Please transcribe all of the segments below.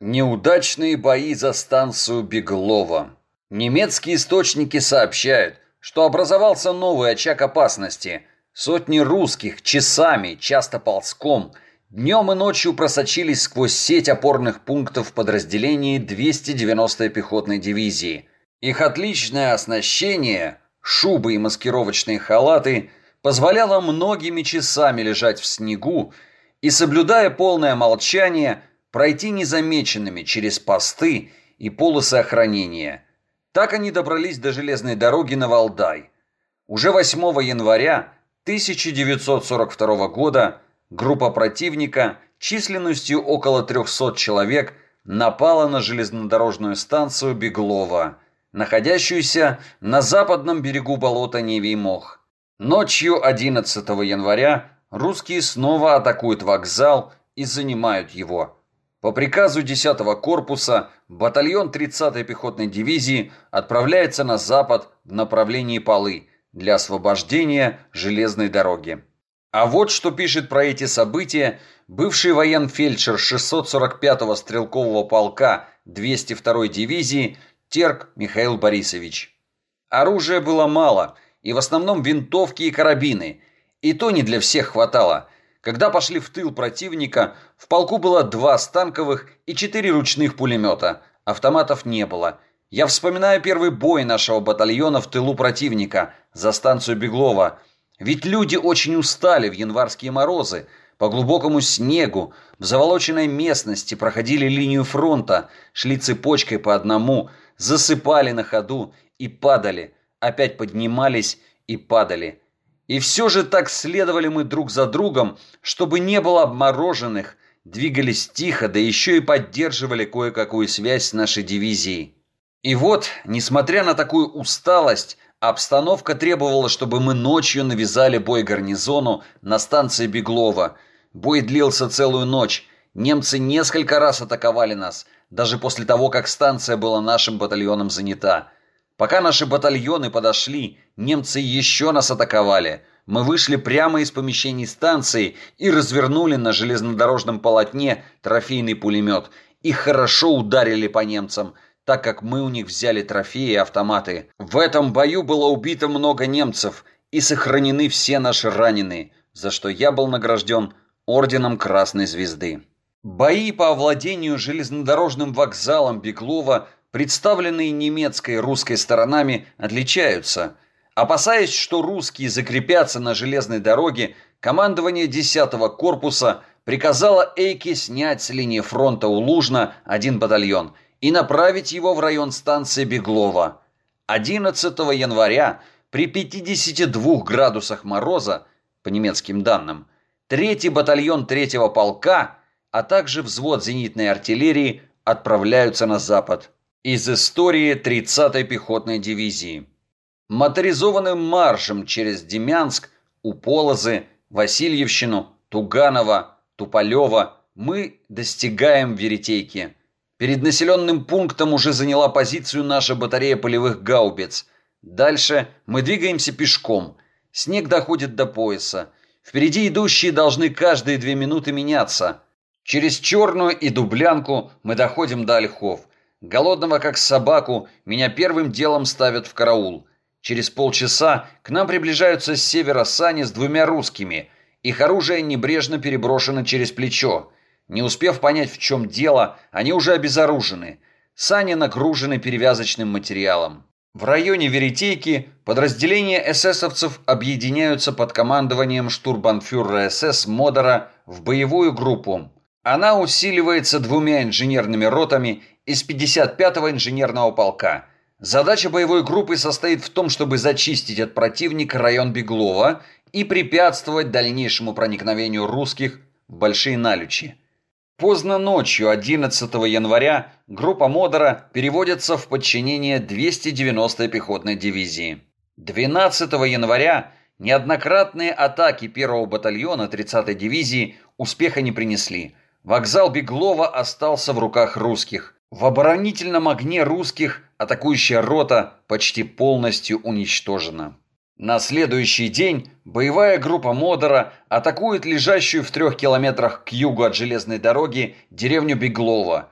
Неудачные бои за станцию Беглова. Немецкие источники сообщают, что образовался новый очаг опасности. Сотни русских часами, часто ползком, днем и ночью просочились сквозь сеть опорных пунктов подразделений 290-й пехотной дивизии. Их отличное оснащение, шубы и маскировочные халаты, позволяло многими часами лежать в снегу и, соблюдая полное молчание, пройти незамеченными через посты и полосы охранения. Так они добрались до железной дороги на Валдай. Уже 8 января 1942 года группа противника численностью около 300 человек напала на железнодорожную станцию Беглова, находящуюся на западном берегу болота Невий Мох. Ночью 11 января русские снова атакуют вокзал и занимают его. По приказу 10-го корпуса батальон 30-й пехотной дивизии отправляется на запад в направлении Полы для освобождения железной дороги. А вот что пишет про эти события бывший военфельдшер 645-го стрелкового полка 202-й дивизии Терк Михаил Борисович. Оружия было мало, и в основном винтовки и карабины, и то не для всех хватало – когда пошли в тыл противника, в полку было два станковых и четыре ручных пулемета. Автоматов не было. Я вспоминаю первый бой нашего батальона в тылу противника за станцию Беглова. Ведь люди очень устали в январские морозы. По глубокому снегу, в заволоченной местности проходили линию фронта, шли цепочкой по одному, засыпали на ходу и падали, опять поднимались и падали. И все же так следовали мы друг за другом, чтобы не было обмороженных, двигались тихо, да еще и поддерживали кое-какую связь с нашей дивизией. И вот, несмотря на такую усталость, обстановка требовала, чтобы мы ночью навязали бой гарнизону на станции Беглова. Бой длился целую ночь. Немцы несколько раз атаковали нас, даже после того, как станция была нашим батальоном занята. Пока наши батальоны подошли, немцы еще нас атаковали. Мы вышли прямо из помещений станции и развернули на железнодорожном полотне трофейный пулемет. И хорошо ударили по немцам, так как мы у них взяли трофеи и автоматы. В этом бою было убито много немцев и сохранены все наши раненые, за что я был награжден орденом Красной Звезды. Бои по овладению железнодорожным вокзалом Беглова представленные немецкой и русской сторонами, отличаются. Опасаясь, что русские закрепятся на железной дороге, командование 10-го корпуса приказало Эйке снять с линии фронта у Лужна один батальон и направить его в район станции Беглова. 11 января при 52 градусах мороза, по немецким данным, третий батальон третьего полка, а также взвод зенитной артиллерии отправляются на запад. Из истории 30-й пехотной дивизии. Моторизованным маршем через Демянск, Уполозы, Васильевщину, Туганова, Туполева мы достигаем Веретейки. Перед населенным пунктом уже заняла позицию наша батарея полевых гаубиц. Дальше мы двигаемся пешком. Снег доходит до пояса. Впереди идущие должны каждые две минуты меняться. Через Черную и Дублянку мы доходим до Ольхов – Голодного как собаку, меня первым делом ставят в караул. Через полчаса к нам приближаются с севера сани с двумя русскими. Их оружие небрежно переброшено через плечо. Не успев понять, в чем дело, они уже обезоружены. Сани нагружены перевязочным материалом. В районе Веретейки подразделения эсэсовцев объединяются под командованием штурбанфюрера СС Модера в боевую группу. Она усиливается двумя инженерными ротами из 55-го инженерного полка. Задача боевой группы состоит в том, чтобы зачистить от противника район Беглова и препятствовать дальнейшему проникновению русских в Большие Налючи. Поздно ночью 11 января группа Модера переводится в подчинение 290-й пехотной дивизии. 12 января неоднократные атаки 1-го батальона 30-й дивизии успеха не принесли. Вокзал Беглова остался в руках русских. В оборонительном огне русских атакующая рота почти полностью уничтожена. На следующий день боевая группа Модера атакует лежащую в трех километрах к югу от железной дороги деревню Беглова.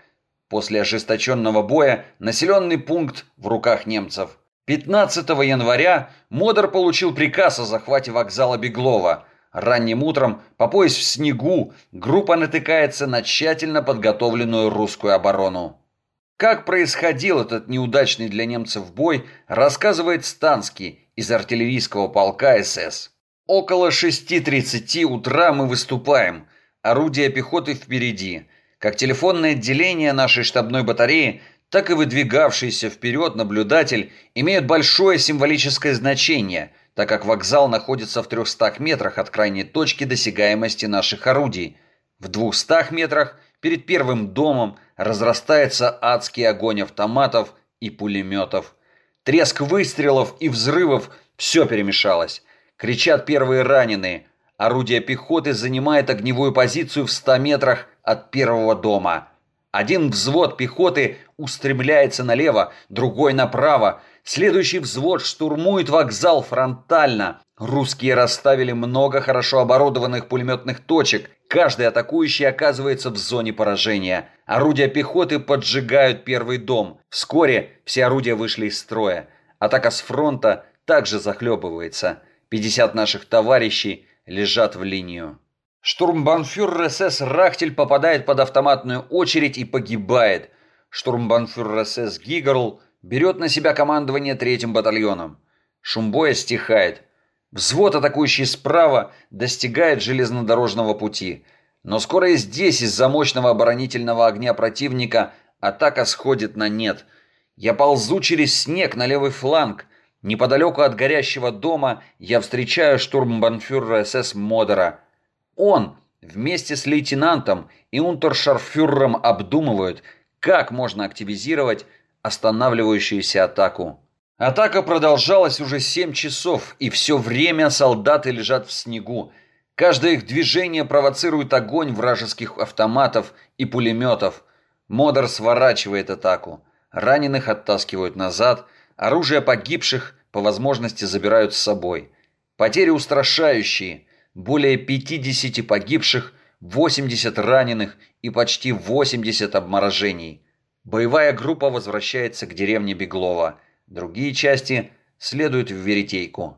После ожесточенного боя населенный пункт в руках немцев. 15 января Модер получил приказ о захвате вокзала Беглова. Ранним утром, по пояс в снегу, группа натыкается на тщательно подготовленную русскую оборону. Как происходил этот неудачный для немцев бой, рассказывает Станский из артиллерийского полка СС. Около 6.30 утра мы выступаем. Орудия пехоты впереди. Как телефонное отделение нашей штабной батареи, так и выдвигавшийся вперед наблюдатель имеют большое символическое значение, так как вокзал находится в 300 метрах от крайней точки досягаемости наших орудий. В 200 метрах перед первым домом разрастается адский огонь автоматов и пулеметов. Треск выстрелов и взрывов – все перемешалось. Кричат первые раненые. Орудие пехоты занимает огневую позицию в 100 метрах от первого дома. Один взвод пехоты устремляется налево, другой направо. Следующий взвод штурмует вокзал фронтально. Русские расставили много хорошо оборудованных пулеметных точек. Каждый атакующий оказывается в зоне поражения. Орудия пехоты поджигают первый дом. Вскоре все орудия вышли из строя. Атака с фронта также захлебывается. 50 наших товарищей лежат в линию. Штурмбанфюрер СС Рахтель попадает под автоматную очередь и погибает. Штурмбанфюрер СС Гигарл берет на себя командование третьим батальоном. Шум боя стихает. Взвод, атакующий справа, достигает железнодорожного пути. Но скоро и здесь из-за мощного оборонительного огня противника атака сходит на нет. Я ползу через снег на левый фланг. Неподалеку от горящего дома я встречаю штурмбанфюрера СС Модера. Он вместе с лейтенантом и унтершарфюрером обдумывают, как можно активизировать останавливающуюся атаку. Атака продолжалась уже 7 часов, и все время солдаты лежат в снегу. Каждое их движение провоцирует огонь вражеских автоматов и пулеметов. Модер сворачивает атаку. Раненых оттаскивают назад, оружие погибших по возможности забирают с собой. Потери устрашающие. Более 50 погибших, 80 раненых и почти 80 обморожений. Боевая группа возвращается к деревне Беглова – Другие части следуют в Веретейку.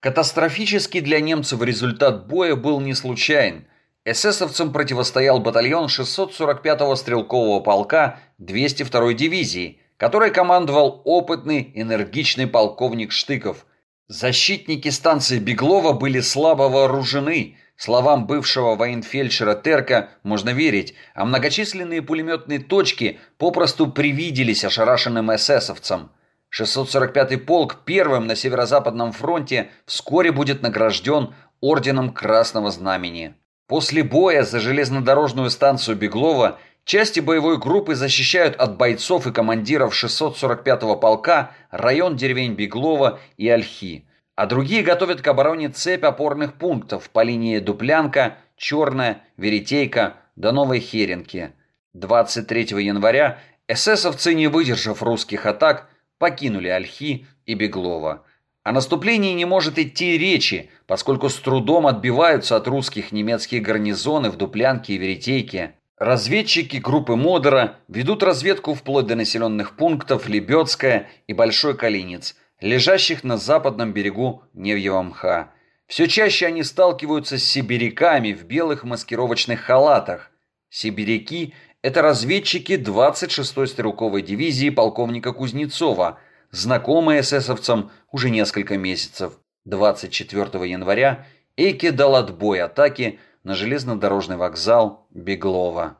Катастрофический для немцев результат боя был не случайен. Эсэсовцам противостоял батальон 645-го стрелкового полка 202-й дивизии, который командовал опытный, энергичный полковник Штыков. Защитники станции Беглова были слабо вооружены. Словам бывшего военфельдшера Терка можно верить, а многочисленные пулеметные точки попросту привиделись ошарашенным эсэсовцам – 645-й полк первым на Северо-Западном фронте вскоре будет награжден Орденом Красного Знамени. После боя за железнодорожную станцию Беглова части боевой группы защищают от бойцов и командиров 645-го полка район деревень Беглова и Ольхи, а другие готовят к обороне цепь опорных пунктов по линии Дуплянка, Черная, Веретейка до Новой Херенки. 23 января эсэсовцы, не выдержав русских атак, покинули Ольхи и Беглова. О наступлении не может идти речи, поскольку с трудом отбиваются от русских немецкие гарнизоны в Дуплянке и Веретейке. Разведчики группы Модера ведут разведку вплоть до населенных пунктов Лебедская и Большой Калинец, лежащих на западном берегу Невьего мха. Все чаще они сталкиваются с сибиряками в белых маскировочных халатах. Сибиряки это разведчики 26-й стрелковой дивизии полковника Кузнецова, знакомые эсэсовцам уже несколько месяцев. 24 января Эйке дал отбой атаки на железнодорожный вокзал Беглова.